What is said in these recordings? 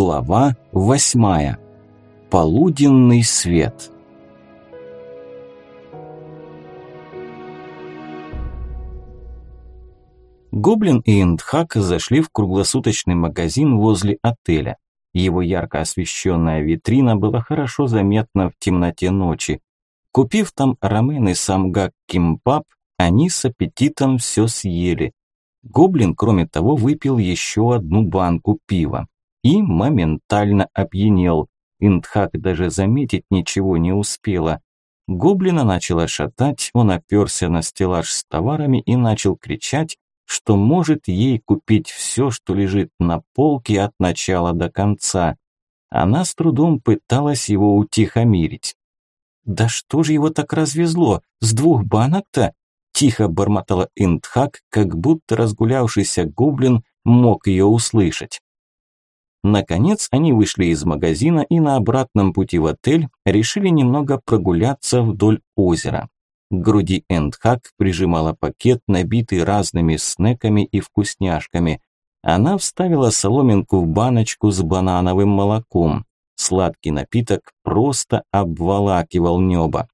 Глава восьмая. Полуденный свет. Гоблин и Эндхак зашли в круглосуточный магазин возле отеля. Его ярко освещенная витрина была хорошо заметна в темноте ночи. Купив там рамен и самгак кимпап, они с аппетитом все съели. Гоблин, кроме того, выпил еще одну банку пива и моментально опьянел. Индхак даже заметить ничего не успела. Гоблина начала шатать, он оперся на стеллаж с товарами и начал кричать, что может ей купить все, что лежит на полке от начала до конца. Она с трудом пыталась его утихомирить. «Да что же его так развезло? С двух банок-то?» Тихо бормотала Индхак, как будто разгулявшийся гоблин мог ее услышать. Наконец они вышли из магазина и на обратном пути в отель решили немного прогуляться вдоль озера. К груди Эндхак прижимала пакет, набитый разными снеками и вкусняшками. Она вставила соломинку в баночку с банановым молоком. Сладкий напиток просто обволакивал небо.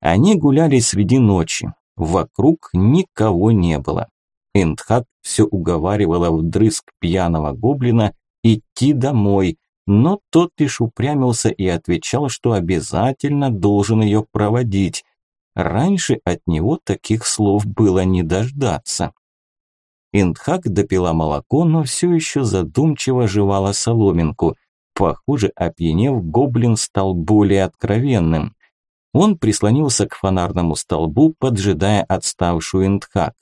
Они гуляли среди ночи. Вокруг никого не было. Эндхак все уговаривала вдрызг пьяного гоблина идти домой, но тот лишь упрямился и отвечал, что обязательно должен ее проводить. Раньше от него таких слов было не дождаться. Индхак допила молоко, но все еще задумчиво жевала соломинку. Похоже, опьянев, гоблин стал более откровенным. Он прислонился к фонарному столбу, поджидая отставшую Индхак.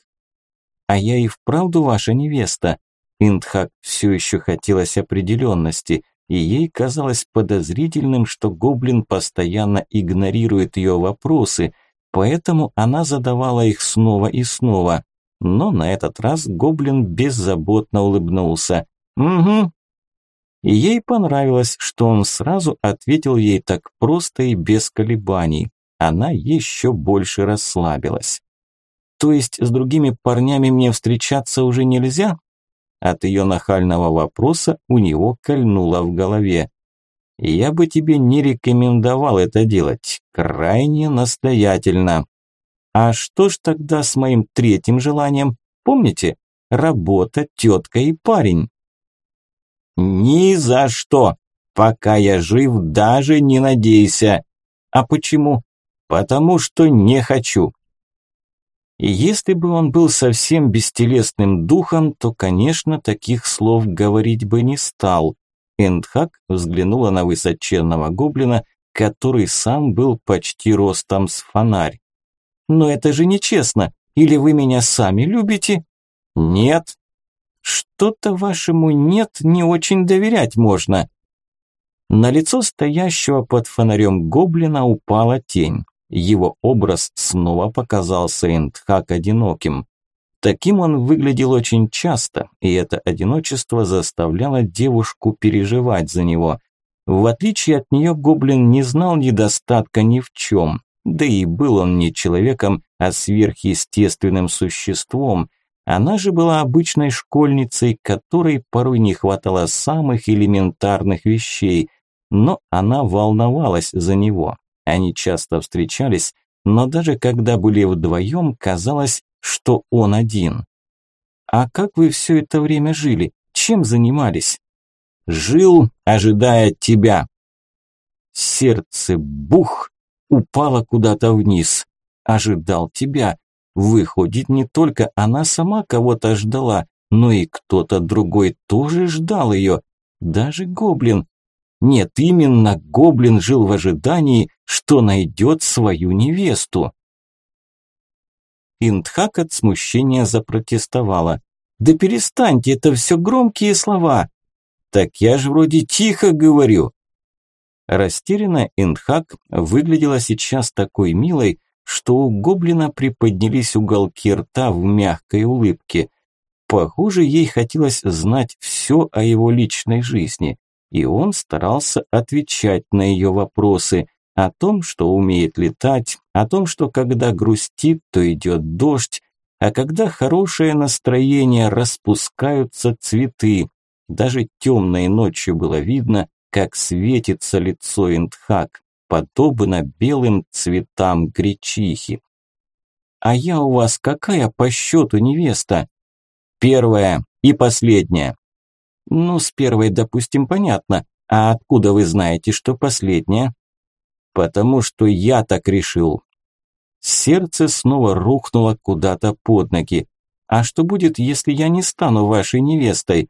«А я и вправду ваша невеста?» Индхак все еще хотелось определенности, и ей казалось подозрительным, что гоблин постоянно игнорирует ее вопросы – Поэтому она задавала их снова и снова. Но на этот раз гоблин беззаботно улыбнулся. «Угу». И ей понравилось, что он сразу ответил ей так просто и без колебаний. Она еще больше расслабилась. «То есть с другими парнями мне встречаться уже нельзя?» От ее нахального вопроса у него кольнуло в голове. Я бы тебе не рекомендовал это делать, крайне настоятельно. А что ж тогда с моим третьим желанием? Помните? Работа, тетка и парень. Ни за что. Пока я жив, даже не надейся. А почему? Потому что не хочу. И если бы он был совсем бестелесным духом, то, конечно, таких слов говорить бы не стал. Эндхак взглянула на высоченного гоблина, который сам был почти ростом с фонарь. «Но это же нечестно. Или вы меня сами любите?» «Нет». «Что-то вашему «нет» не очень доверять можно». На лицо стоящего под фонарем гоблина упала тень. Его образ снова показался Эндхак одиноким. Таким он выглядел очень часто, и это одиночество заставляло девушку переживать за него. В отличие от нее, гоблин не знал недостатка ни в чем. Да и был он не человеком, а сверхъестественным существом. Она же была обычной школьницей, которой порой не хватало самых элементарных вещей. Но она волновалась за него. Они часто встречались, но даже когда были вдвоем, казалось, что он один. А как вы все это время жили? Чем занимались? Жил, ожидая тебя. Сердце бух упало куда-то вниз. Ожидал тебя. Выходит, не только она сама кого-то ждала, но и кто-то другой тоже ждал ее. Даже гоблин. Нет, именно гоблин жил в ожидании, что найдет свою невесту. Индхак от смущения запротестовала. «Да перестаньте, это все громкие слова!» «Так я же вроде тихо говорю!» Растерянная Индхак выглядела сейчас такой милой, что у гоблина приподнялись уголки рта в мягкой улыбке. Похоже, ей хотелось знать все о его личной жизни, и он старался отвечать на ее вопросы – о том, что умеет летать, о том, что когда грустит, то идет дождь, а когда хорошее настроение, распускаются цветы, Даже темной ночью было видно, как светится лицо Индхак, подобно белым цветам гречихи. «А я у вас какая по счету невеста?» «Первая и последняя». «Ну, с первой, допустим, понятно. А откуда вы знаете, что последняя?» «Потому что я так решил». Сердце снова рухнуло куда-то под ноги. «А что будет, если я не стану вашей невестой?»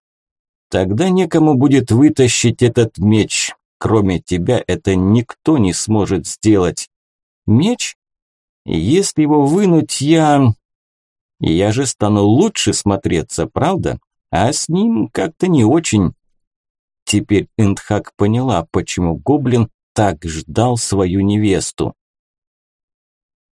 Тогда некому будет вытащить этот меч. Кроме тебя это никто не сможет сделать. Меч? Если его вынуть, я... Я же стану лучше смотреться, правда? А с ним как-то не очень. Теперь Эндхак поняла, почему гоблин так ждал свою невесту.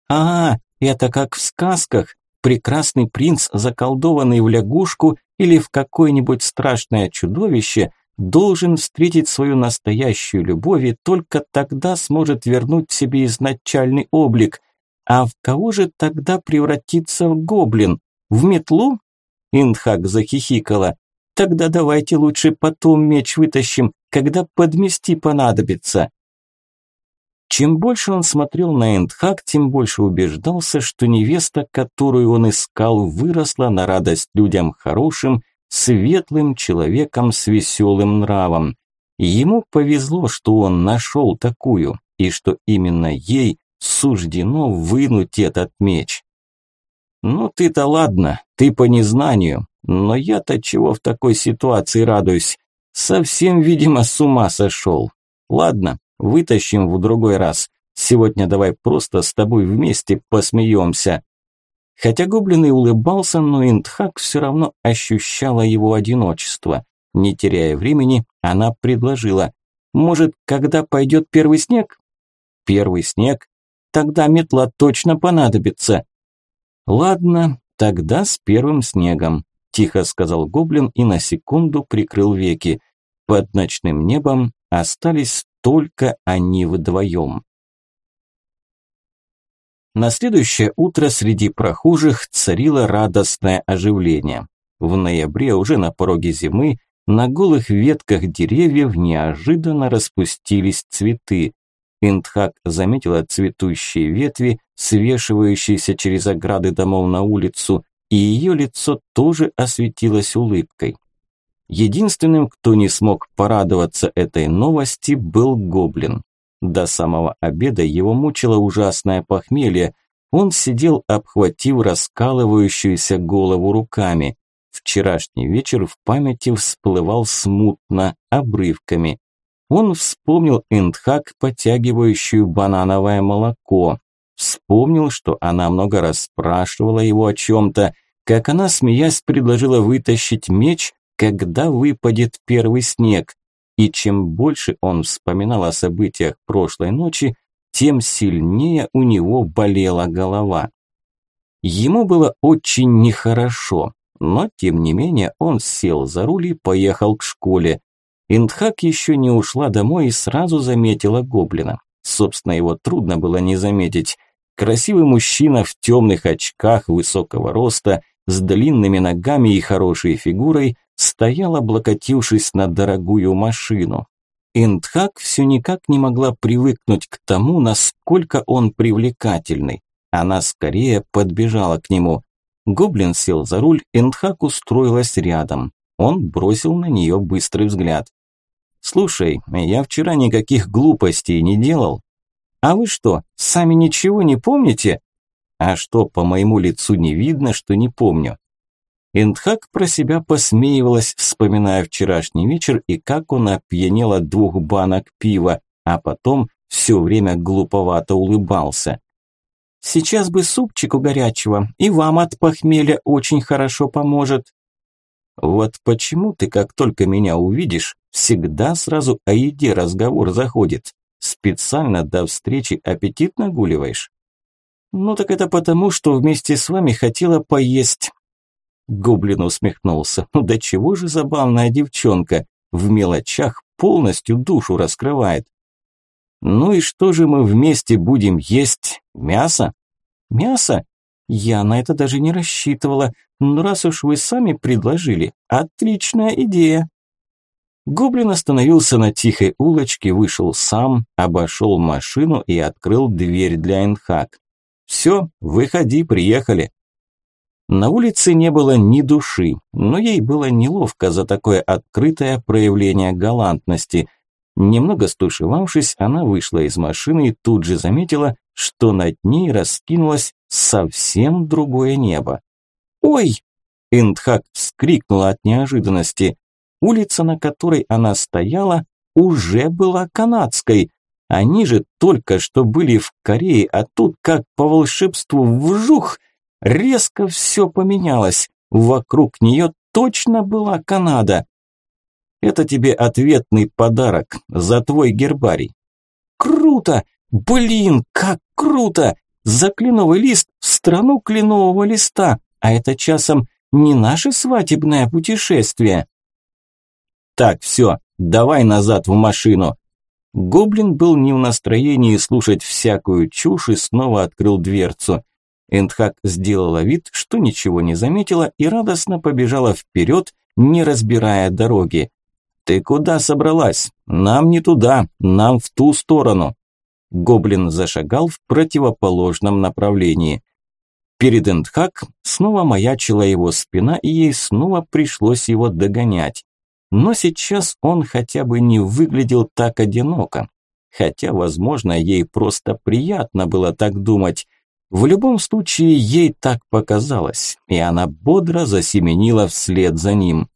А, это как в сказках. Прекрасный принц, заколдованный в лягушку, или в какое-нибудь страшное чудовище, должен встретить свою настоящую любовь и только тогда сможет вернуть себе изначальный облик. А в кого же тогда превратиться в гоблин? В метлу? Индхак захихикала. Тогда давайте лучше потом меч вытащим, когда подмести понадобится. Чем больше он смотрел на Эндхак, тем больше убеждался, что невеста, которую он искал, выросла на радость людям хорошим, светлым человеком с веселым нравом. Ему повезло, что он нашел такую, и что именно ей суждено вынуть этот меч. «Ну ты-то ладно, ты по незнанию, но я-то чего в такой ситуации радуюсь? Совсем, видимо, с ума сошел. Ладно, Вытащим в другой раз. Сегодня давай просто с тобой вместе посмеемся». Хотя гоблин и улыбался, но Индхак все равно ощущала его одиночество. Не теряя времени, она предложила. «Может, когда пойдет первый снег?» «Первый снег? Тогда метла точно понадобится». «Ладно, тогда с первым снегом», – тихо сказал гоблин и на секунду прикрыл веки. Под ночным небом остались только они вдвоем. На следующее утро среди прохожих царило радостное оживление. В ноябре, уже на пороге зимы, на голых ветках деревьев неожиданно распустились цветы. Индхак заметила цветущие ветви, свешивающиеся через ограды домов на улицу, и ее лицо тоже осветилось улыбкой. Единственным, кто не смог порадоваться этой новости, был гоблин. До самого обеда его мучило ужасное похмелье. Он сидел, обхватив раскалывающуюся голову руками. Вчерашний вечер в памяти всплывал смутно, обрывками. Он вспомнил Эндхак, потягивающую банановое молоко. Вспомнил, что она много раз спрашивала его о чем-то, как она, смеясь, предложила вытащить меч, когда выпадет первый снег. И чем больше он вспоминал о событиях прошлой ночи, тем сильнее у него болела голова. Ему было очень нехорошо, но тем не менее он сел за руль и поехал к школе. Индхак еще не ушла домой и сразу заметила гоблина. Собственно, его трудно было не заметить. Красивый мужчина в темных очках высокого роста, с длинными ногами и хорошей фигурой, стоял, облокотившись на дорогую машину. Индхак все никак не могла привыкнуть к тому, насколько он привлекательный. Она скорее подбежала к нему. Гоблин сел за руль, Индхак устроилась рядом. Он бросил на нее быстрый взгляд. «Слушай, я вчера никаких глупостей не делал». «А вы что, сами ничего не помните?» «А что, по моему лицу не видно, что не помню?» Эндхак про себя посмеивалась, вспоминая вчерашний вечер и как он опьянел от двух банок пива, а потом все время глуповато улыбался. «Сейчас бы супчику горячего, и вам от похмелья очень хорошо поможет». «Вот почему ты, как только меня увидишь, всегда сразу о еде разговор заходит? Специально до встречи аппетит нагуливаешь?» «Ну так это потому, что вместе с вами хотела поесть, Гоблин усмехнулся. Ну да чего же забавная девчонка. В мелочах полностью душу раскрывает. Ну и что же мы вместе будем есть? Мясо? Мясо? Я на это даже не рассчитывала. Но раз уж вы сами предложили, отличная идея. Гоблин остановился на тихой улочке, вышел сам, обошел машину и открыл дверь для Энхак. «Все, выходи, приехали». На улице не было ни души, но ей было неловко за такое открытое проявление галантности. Немного стушевавшись, она вышла из машины и тут же заметила, что над ней раскинулось совсем другое небо. «Ой!» – Индхак вскрикнула от неожиданности. Улица, на которой она стояла, уже была канадской. Они же только что были в Корее, а тут, как по волшебству, вжух, резко все поменялось. Вокруг нее точно была Канада. Это тебе ответный подарок за твой гербарий. Круто! Блин, как круто! За кленовый лист в страну кленового листа, а это часом не наше свадебное путешествие. Так, все, давай назад в машину. Гоблин был не в настроении слушать всякую чушь и снова открыл дверцу. Эндхак сделала вид, что ничего не заметила и радостно побежала вперед, не разбирая дороги. «Ты куда собралась? Нам не туда, нам в ту сторону». Гоблин зашагал в противоположном направлении. Перед Эндхак снова маячила его спина, и ей снова пришлось его догонять. Но сейчас он хотя бы не выглядел так одиноко. Хотя, возможно, ей просто приятно было так думать. В любом случае, ей так показалось, и она бодро засеменила вслед за ним.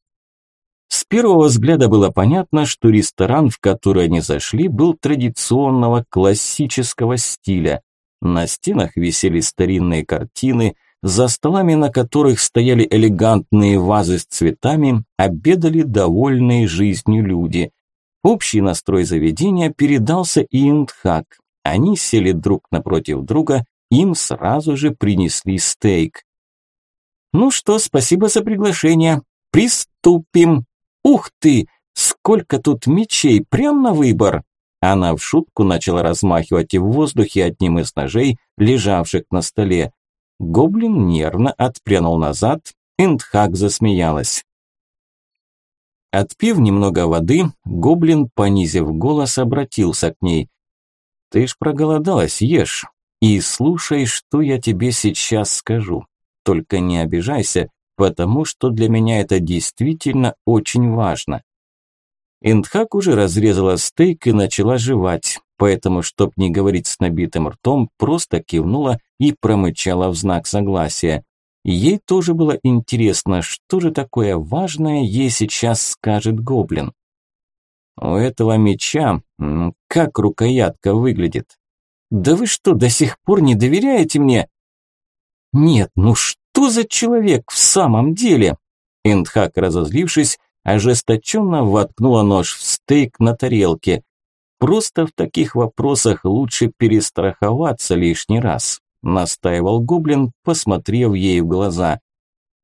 С первого взгляда было понятно, что ресторан, в который они зашли, был традиционного классического стиля. На стенах висели старинные картины, за столами, на которых стояли элегантные вазы с цветами, обедали довольные жизнью люди. Общий настрой заведения передался и Индхак. Они сели друг напротив друга, им сразу же принесли стейк. «Ну что, спасибо за приглашение. Приступим!» «Ух ты! Сколько тут мечей! Прям на выбор!» Она в шутку начала размахивать в воздухе одним из ножей, лежавших на столе. Гоблин нервно отпрянул назад, Индхак засмеялась. Отпив немного воды, гоблин, понизив голос, обратился к ней. «Ты ж проголодалась, ешь, и слушай, что я тебе сейчас скажу. Только не обижайся, потому что для меня это действительно очень важно. Индхак уже разрезала стейк и начала жевать, поэтому, чтоб не говорить с набитым ртом, просто кивнула и промычала в знак согласия. Ей тоже было интересно, что же такое важное ей сейчас скажет гоблин. У этого меча как рукоятка выглядит. Да вы что, до сих пор не доверяете мне? Нет, ну что? За человек в самом деле? Эндхак, разозлившись, ожесточенно воткнула нож в стейк на тарелке. Просто в таких вопросах лучше перестраховаться лишний раз, настаивал гоблин, посмотрев ей в глаза.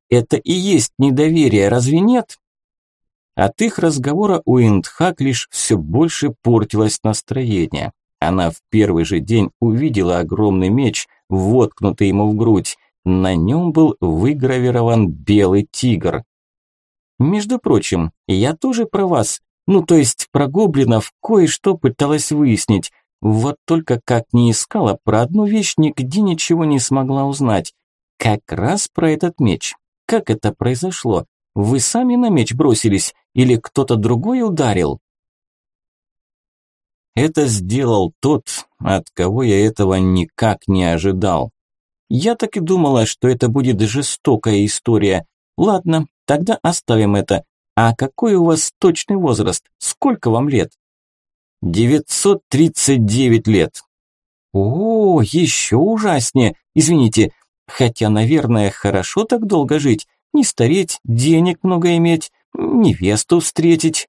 Это и есть недоверие, разве нет? От их разговора у Индхак лишь все больше портилось настроение. Она в первый же день увидела огромный меч, воткнутый ему в грудь, на нем был выгравирован белый тигр. Между прочим, я тоже про вас, ну то есть про гоблинов, кое-что пыталась выяснить. Вот только как не искала, про одну вещь нигде ничего не смогла узнать. Как раз про этот меч. Как это произошло? Вы сами на меч бросились или кто-то другой ударил? Это сделал тот, от кого я этого никак не ожидал. Я так и думала, что это будет жестокая история. Ладно, тогда оставим это. А какой у вас точный возраст? Сколько вам лет? 939 лет. О, еще ужаснее. Извините, хотя, наверное, хорошо так долго жить. Не стареть, денег много иметь, невесту встретить.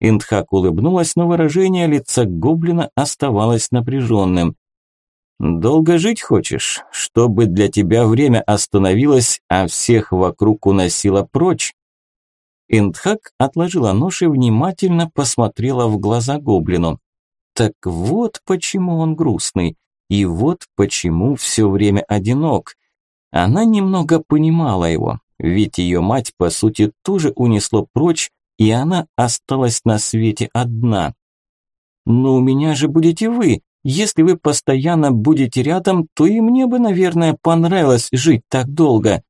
Индхак улыбнулась, но выражение лица гоблина оставалось напряженным. Долго жить хочешь, чтобы для тебя время остановилось, а всех вокруг уносило прочь? Индхак отложила нож и внимательно посмотрела в глаза гоблину. Так вот почему он грустный, и вот почему все время одинок. Она немного понимала его, ведь ее мать, по сути, тоже унесло прочь, и она осталась на свете одна. «Но у меня же будете вы. Если вы постоянно будете рядом, то и мне бы, наверное, понравилось жить так долго».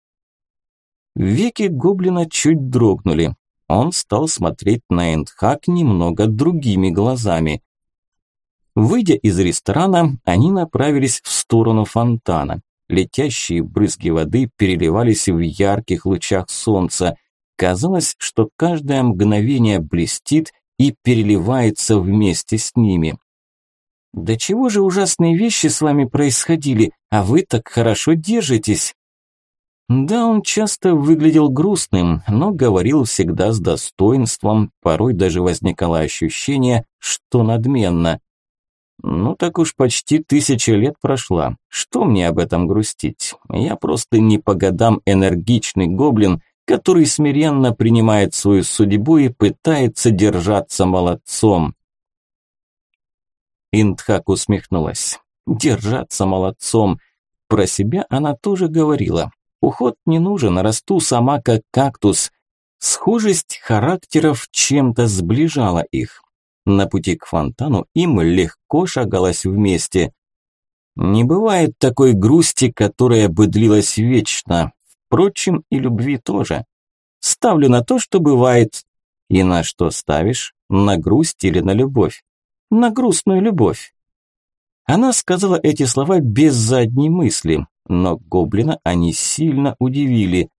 Веки гоблина чуть дрогнули. Он стал смотреть на Эндхак немного другими глазами. Выйдя из ресторана, они направились в сторону фонтана. Летящие брызги воды переливались в ярких лучах солнца. Казалось, что каждое мгновение блестит и переливается вместе с ними. «Да чего же ужасные вещи с вами происходили, а вы так хорошо держитесь?» Да, он часто выглядел грустным, но говорил всегда с достоинством, порой даже возникало ощущение, что надменно. Ну так уж почти тысяча лет прошла. Что мне об этом грустить? Я просто не по годам энергичный гоблин, который смиренно принимает свою судьбу и пытается держаться молодцом. Индхак усмехнулась. Держаться молодцом. Про себя она тоже говорила. Уход не нужен, расту сама как кактус. Схожесть характеров чем-то сближала их. На пути к фонтану им легко шагалось вместе. Не бывает такой грусти, которая бы длилась вечно. Впрочем, и любви тоже. Ставлю на то, что бывает. И на что ставишь? На грусть или на любовь? На грустную любовь. Она сказала эти слова без задней мысли, но гоблина они сильно удивили.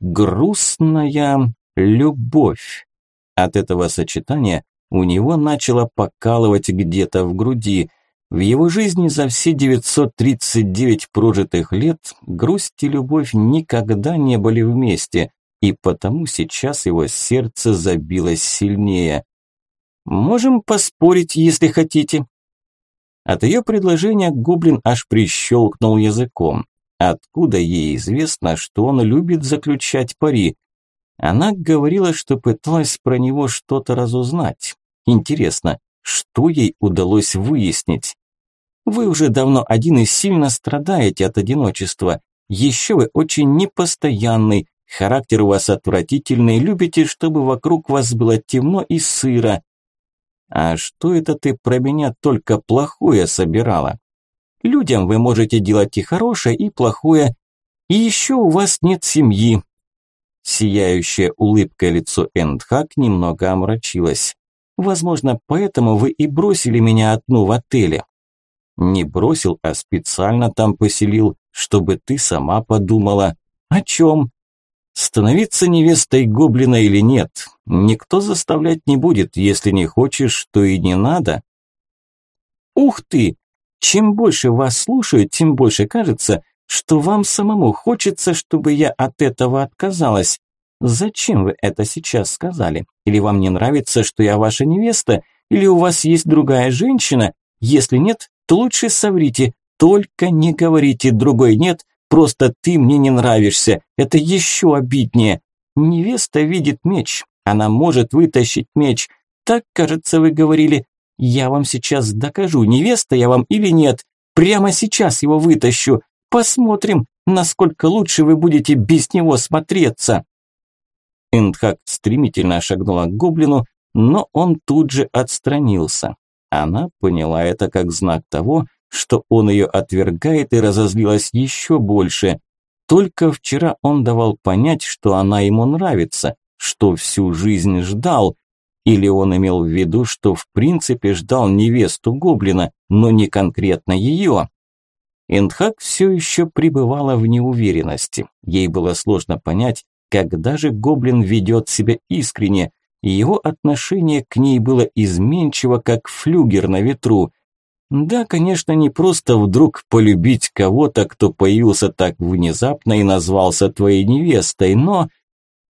Грустная любовь. От этого сочетания у него начало покалывать где-то в груди. В его жизни за все 939 прожитых лет грусть и любовь никогда не были вместе, и потому сейчас его сердце забилось сильнее. «Можем поспорить, если хотите». От ее предложения гоблин аж прищелкнул языком. Откуда ей известно, что он любит заключать пари? Она говорила, что пыталась про него что-то разузнать. Интересно, что ей удалось выяснить? Вы уже давно один и сильно страдаете от одиночества. Еще вы очень непостоянный, характер у вас отвратительный, любите, чтобы вокруг вас было темно и сыро. А что это ты про меня только плохое собирала? Людям вы можете делать и хорошее, и плохое. И еще у вас нет семьи. Сияющее улыбкой лицо Эндхак немного омрачилось. Возможно, поэтому вы и бросили меня одну в отеле. Не бросил, а специально там поселил, чтобы ты сама подумала. О чем? Становиться невестой гоблина или нет, никто заставлять не будет, если не хочешь, то и не надо. Ух ты! Чем больше вас слушают, тем больше кажется, что вам самому хочется, чтобы я от этого отказалась. Зачем вы это сейчас сказали? Или вам не нравится, что я ваша невеста? Или у вас есть другая женщина? Если нет, то лучше соврите. Только не говорите другой нет, просто ты мне не нравишься. Это еще обиднее. Невеста видит меч. Она может вытащить меч. Так, кажется, вы говорили. Я вам сейчас докажу, невеста я вам или нет. Прямо сейчас его вытащу. Посмотрим, насколько лучше вы будете без него смотреться. Эндхак стремительно шагнула к гоблину, но он тут же отстранился. Она поняла это как знак того, что он ее отвергает и разозлилась еще больше. Только вчера он давал понять, что она ему нравится, что всю жизнь ждал. Или он имел в виду, что в принципе ждал невесту гоблина, но не конкретно ее. Эндхак все еще пребывала в неуверенности. Ей было сложно понять, когда же гоблин ведет себя искренне, и его отношение к ней было изменчиво, как флюгер на ветру. Да, конечно, не просто вдруг полюбить кого-то, кто появился так внезапно и назвался твоей невестой, но...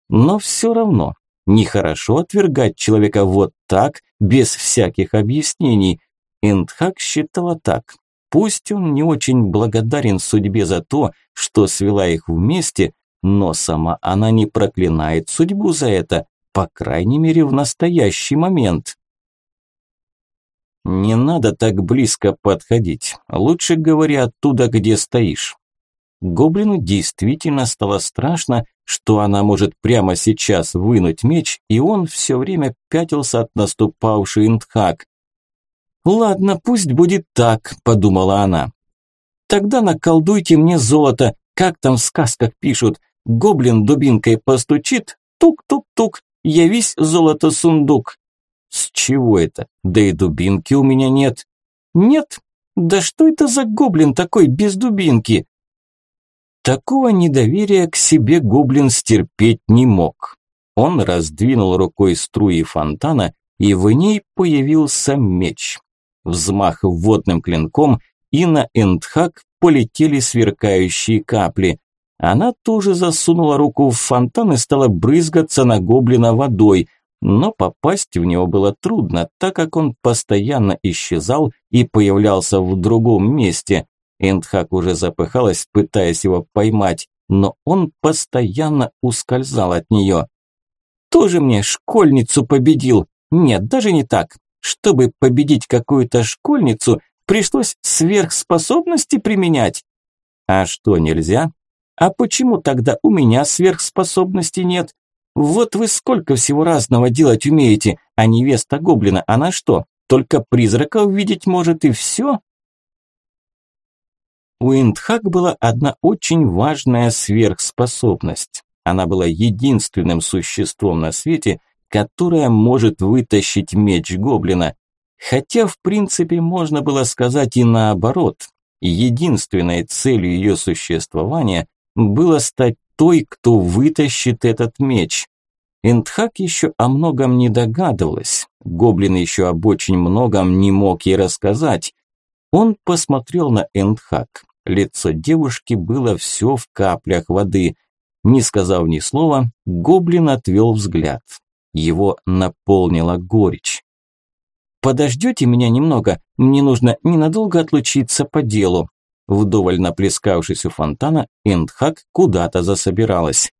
Но все равно, нехорошо отвергать человека вот так, без всяких объяснений. Эндхак считала так. Пусть он не очень благодарен судьбе за то, что свела их вместе, но сама она не проклинает судьбу за это, по крайней мере в настоящий момент. Не надо так близко подходить, лучше говори оттуда, где стоишь. Гоблину действительно стало страшно, что она может прямо сейчас вынуть меч, и он все время пятился от наступавшей Индхак. «Ладно, пусть будет так», – подумала она. «Тогда наколдуйте мне золото, как там в сказках пишут. Гоблин дубинкой постучит, тук-тук-тук, явись золото-сундук». «С чего это? Да и дубинки у меня нет». «Нет? Да что это за гоблин такой без дубинки?» Такого недоверия к себе гоблин стерпеть не мог. Он раздвинул рукой струи фонтана, и в ней появился меч. Взмах водным клинком, и на Эндхак полетели сверкающие капли. Она тоже засунула руку в фонтан и стала брызгаться на гоблина водой, но попасть в него было трудно, так как он постоянно исчезал и появлялся в другом месте. Эндхак уже запыхалась, пытаясь его поймать, но он постоянно ускользал от нее. «Тоже мне школьницу победил! Нет, даже не так. Чтобы победить какую-то школьницу, пришлось сверхспособности применять. А что, нельзя? А почему тогда у меня сверхспособностей нет? Вот вы сколько всего разного делать умеете, а невеста гоблина, она что, только призраков видеть может и все?» У Индхак была одна очень важная сверхспособность. Она была единственным существом на свете, которое может вытащить меч гоблина. Хотя, в принципе, можно было сказать и наоборот. Единственной целью ее существования было стать той, кто вытащит этот меч. Эндхак еще о многом не догадывалась. Гоблин еще об очень многом не мог ей рассказать. Он посмотрел на Эндхак. Лицо девушки было все в каплях воды. Не сказав ни слова, гоблин отвел взгляд. Его наполнила горечь. «Подождете меня немного? Мне нужно ненадолго отлучиться по делу». Вдоволь наплескавшись у фонтана, Эндхак куда-то засобиралась.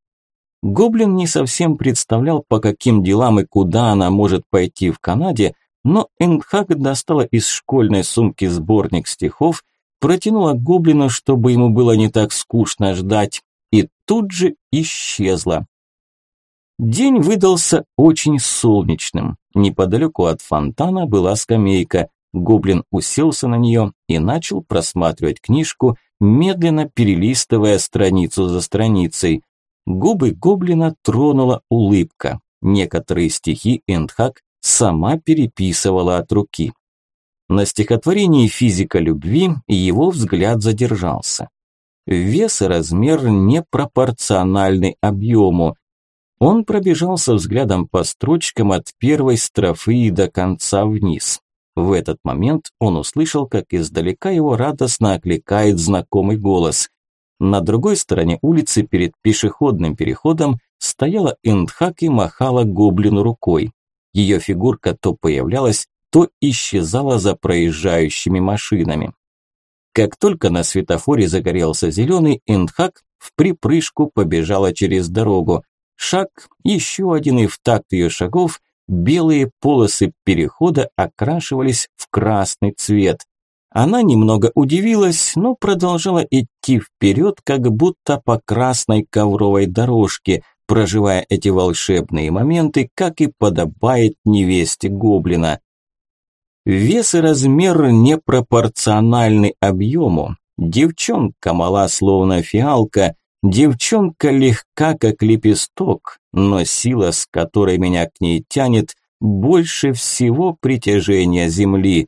Гоблин не совсем представлял, по каким делам и куда она может пойти в Канаде, но Эндхак достала из школьной сумки сборник стихов протянула гоблину, чтобы ему было не так скучно ждать, и тут же исчезла. День выдался очень солнечным. Неподалеку от фонтана была скамейка. Гоблин уселся на нее и начал просматривать книжку, медленно перелистывая страницу за страницей. Губы гоблина тронула улыбка. Некоторые стихи Эндхак сама переписывала от руки. На стихотворении «Физика любви» его взгляд задержался. Вес и размер непропорциональны объему. Он пробежался взглядом по строчкам от первой строфы до конца вниз. В этот момент он услышал, как издалека его радостно окликает знакомый голос. На другой стороне улицы перед пешеходным переходом стояла Эндхак и махала гоблину рукой. Ее фигурка то появлялась, то исчезала за проезжающими машинами. Как только на светофоре загорелся зеленый, Эндхак в припрыжку побежала через дорогу. Шаг, еще один и в такт ее шагов, белые полосы перехода окрашивались в красный цвет. Она немного удивилась, но продолжала идти вперед, как будто по красной ковровой дорожке, проживая эти волшебные моменты, как и подобает невесте гоблина. Вес и размер непропорциональны объему. Девчонка мала, словно фиалка, девчонка легка, как лепесток, но сила, с которой меня к ней тянет, больше всего притяжения земли.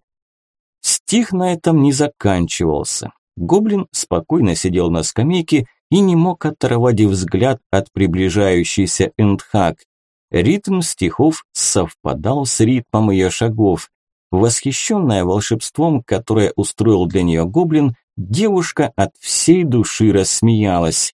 Стих на этом не заканчивался. Гоблин спокойно сидел на скамейке и не мог оторвать взгляд от приближающейся Эндхак. Ритм стихов совпадал с ритмом ее шагов. Восхищенная волшебством, которое устроил для нее гоблин, девушка от всей души рассмеялась.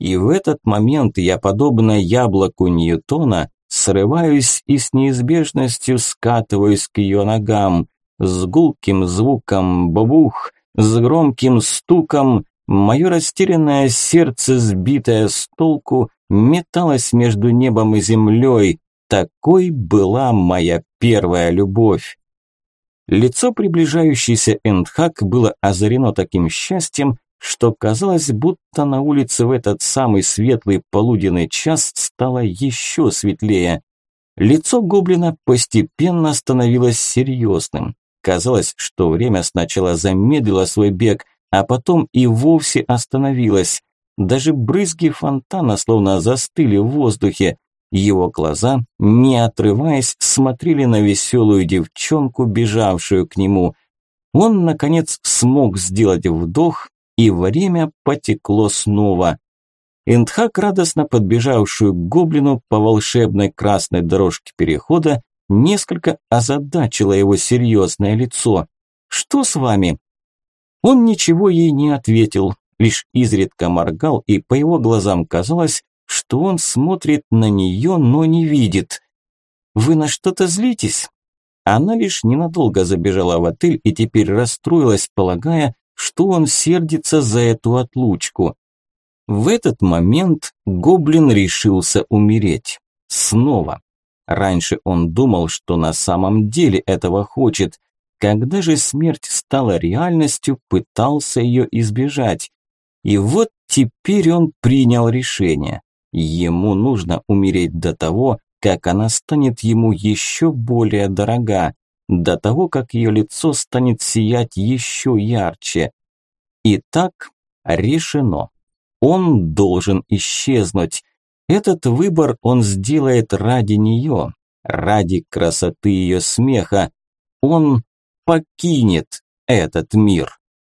И в этот момент я, подобно яблоку Ньютона, срываюсь и с неизбежностью скатываюсь к ее ногам. С гулким звуком бабух, с громким стуком мое растерянное сердце, сбитое с толку, металось между небом и землей. Такой была моя первая любовь. Лицо приближающейся Эндхак было озарено таким счастьем, что казалось, будто на улице в этот самый светлый полуденный час стало еще светлее. Лицо гоблина постепенно становилось серьезным. Казалось, что время сначала замедлило свой бег, а потом и вовсе остановилось. Даже брызги фонтана словно застыли в воздухе. Его глаза, не отрываясь, смотрели на веселую девчонку, бежавшую к нему. Он, наконец, смог сделать вдох, и время потекло снова. Эндхак, радостно подбежавшую к гоблину по волшебной красной дорожке перехода, несколько озадачило его серьезное лицо. «Что с вами?» Он ничего ей не ответил, лишь изредка моргал, и по его глазам казалось, что он смотрит на нее, но не видит. «Вы на что-то злитесь?» Она лишь ненадолго забежала в отель и теперь расстроилась, полагая, что он сердится за эту отлучку. В этот момент гоблин решился умереть. Снова. Раньше он думал, что на самом деле этого хочет. Когда же смерть стала реальностью, пытался ее избежать. И вот теперь он принял решение. Ему нужно умереть до того, как она станет ему еще более дорога, до того, как ее лицо станет сиять еще ярче. Итак, решено. Он должен исчезнуть. Этот выбор он сделает ради нее, ради красоты ее смеха. Он покинет этот мир.